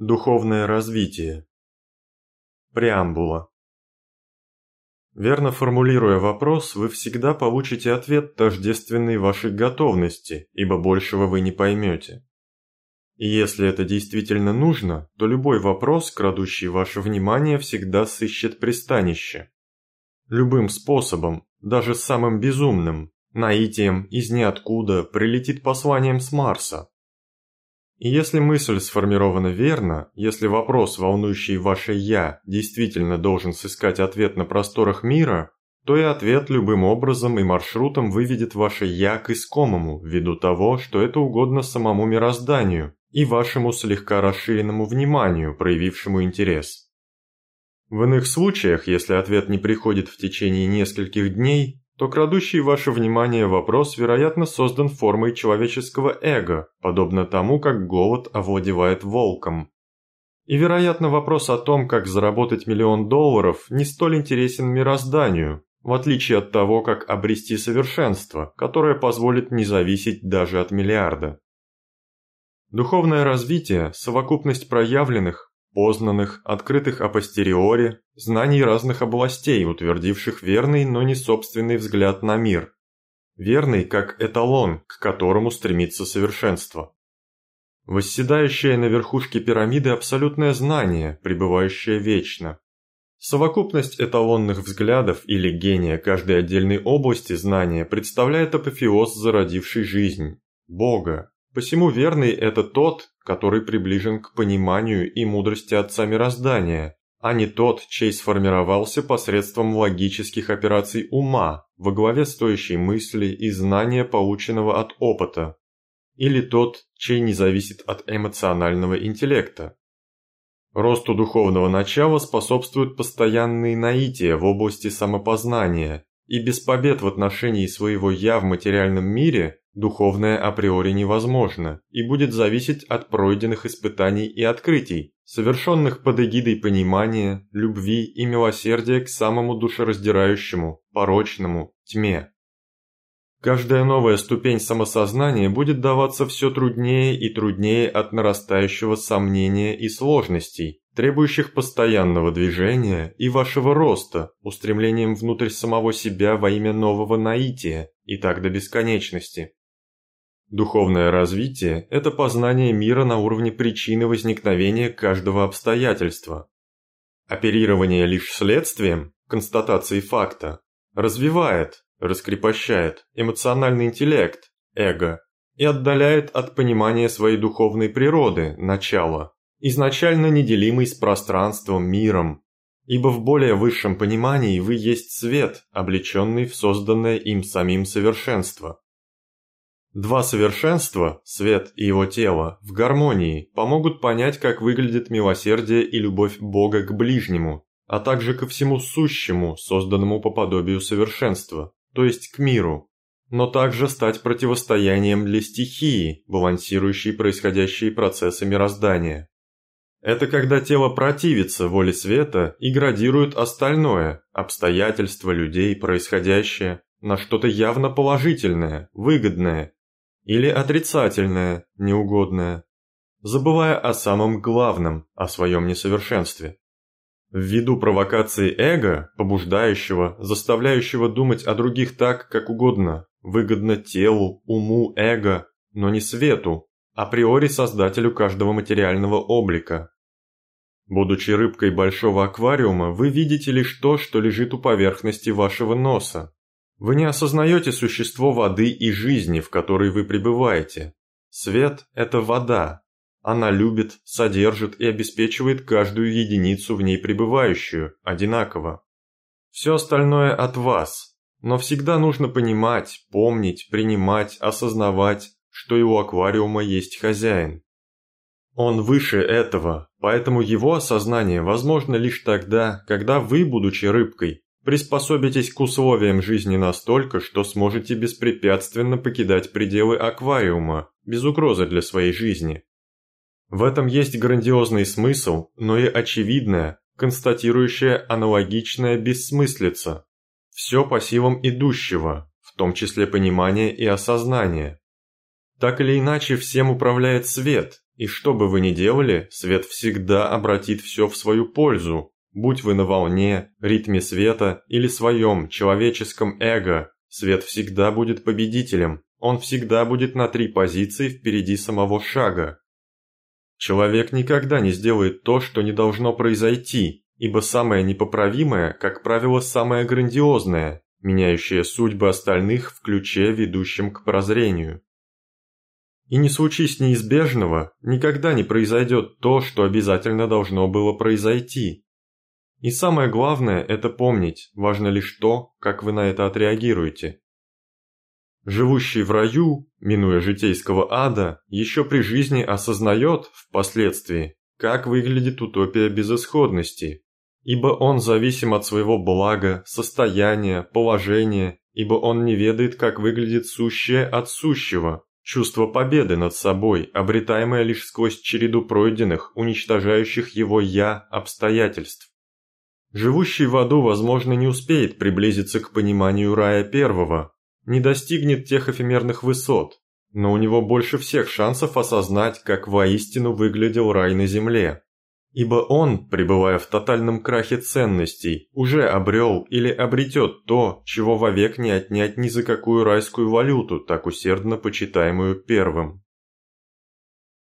Духовное развитие. Преамбула. Верно формулируя вопрос, вы всегда получите ответ тождественный вашей готовности, ибо большего вы не поймете. И если это действительно нужно, то любой вопрос, крадущий ваше внимание, всегда сыщет пристанище. Любым способом, даже самым безумным, наитием из ниоткуда прилетит посланием с Марса, и если мысль сформирована верно, если вопрос, волнующий ваше «я», действительно должен сыскать ответ на просторах мира, то и ответ любым образом и маршрутом выведет ваше «я» к искомому, ввиду того, что это угодно самому мирозданию и вашему слегка расширенному вниманию, проявившему интерес. В иных случаях, если ответ не приходит в течение нескольких дней, то крадущий ваше внимание вопрос, вероятно, создан формой человеческого эго, подобно тому, как голод овладевает волком. И, вероятно, вопрос о том, как заработать миллион долларов, не столь интересен мирозданию, в отличие от того, как обрести совершенство, которое позволит не зависеть даже от миллиарда. Духовное развитие – совокупность проявленных, познанных, открытых апостериори, знаний разных областей, утвердивших верный, но не собственный взгляд на мир. Верный как эталон, к которому стремится совершенство. Восседающее на верхушке пирамиды абсолютное знание, пребывающее вечно. Совокупность эталонных взглядов или гения каждой отдельной области знания представляет апофеоз зародившей жизнь, Бога, Посему верный – это тот, который приближен к пониманию и мудрости Отца Мироздания, а не тот, чей сформировался посредством логических операций ума, во главе стоящей мысли и знания, полученного от опыта, или тот, чей не зависит от эмоционального интеллекта. Росту духовного начала способствуют постоянные наития в области самопознания, и без побед в отношении своего «я» в материальном мире духовное априори невозможно и будет зависеть от пройденных испытаний и открытий, совершенных под эгидой понимания, любви и милосердия к самому душераздирающему, порочному, тьме. Каждая новая ступень самосознания будет даваться все труднее и труднее от нарастающего сомнения и сложностей, требующих постоянного движения и вашего роста, устремлением внутрь самого себя во имя нового наития, и так до бесконечности. Духовное развитие – это познание мира на уровне причины возникновения каждого обстоятельства. Оперирование лишь следствием, констатацией факта, развивает, раскрепощает эмоциональный интеллект, эго, и отдаляет от понимания своей духовной природы, начала, изначально неделимый с пространством, миром, ибо в более высшем понимании вы есть свет, облеченный в созданное им самим совершенство. Два совершенства, свет и его тело, в гармонии помогут понять, как выглядит милосердие и любовь Бога к ближнему, а также ко всему сущему, созданному по подобию совершенства, то есть к миру, но также стать противостоянием для стихии, балансирующей происходящие процессы мироздания. Это когда тело противится воле света и градирует остальное, обстоятельства, людей, происходящее, на что-то явно положительное, выгодное, или отрицательное, неугодное, забывая о самом главном, о своем несовершенстве. Ввиду провокации эго, побуждающего, заставляющего думать о других так, как угодно, выгодно телу, уму, эго, но не свету, априори создателю каждого материального облика. Будучи рыбкой большого аквариума, вы видите лишь то, что лежит у поверхности вашего носа, вы не осознаете существо воды и жизни, в которой вы пребываете. Свет – это вода. Она любит, содержит и обеспечивает каждую единицу в ней пребывающую, одинаково. Все остальное от вас, но всегда нужно понимать, помнить, принимать, осознавать, что и у аквариума есть хозяин. Он выше этого, поэтому его осознание возможно лишь тогда, когда вы, будучи рыбкой, Приспособитесь к условиям жизни настолько, что сможете беспрепятственно покидать пределы аквариума, без угрозы для своей жизни. В этом есть грандиозный смысл, но и очевидная, констатирующая аналогичная бессмыслица. Все по силам идущего, в том числе понимание и осознание. Так или иначе, всем управляет свет, И что бы вы ни делали, свет всегда обратит все в свою пользу. Будь вы на волне, ритме света или своем человеческом эго, свет всегда будет победителем, он всегда будет на три позиции впереди самого шага. Человек никогда не сделает то, что не должно произойти, ибо самое непоправимое, как правило, самое грандиозное, меняющее судьбы остальных в ключе, ведущем к прозрению. И не случись неизбежного, никогда не произойдет то, что обязательно должно было произойти. И самое главное – это помнить, важно лишь то, как вы на это отреагируете. Живущий в раю, минуя житейского ада, еще при жизни осознает, впоследствии, как выглядит утопия безысходности, ибо он зависим от своего блага, состояния, положения, ибо он не ведает, как выглядит сущее от сущего, Чувство победы над собой, обретаемое лишь сквозь череду пройденных, уничтожающих его «я» обстоятельств. Живущий в аду, возможно, не успеет приблизиться к пониманию рая первого, не достигнет тех эфемерных высот, но у него больше всех шансов осознать, как воистину выглядел рай на земле. Ибо он, пребывая в тотальном крахе ценностей, уже обрел или обретет то, чего вовек не отнять ни за какую райскую валюту, так усердно почитаемую первым.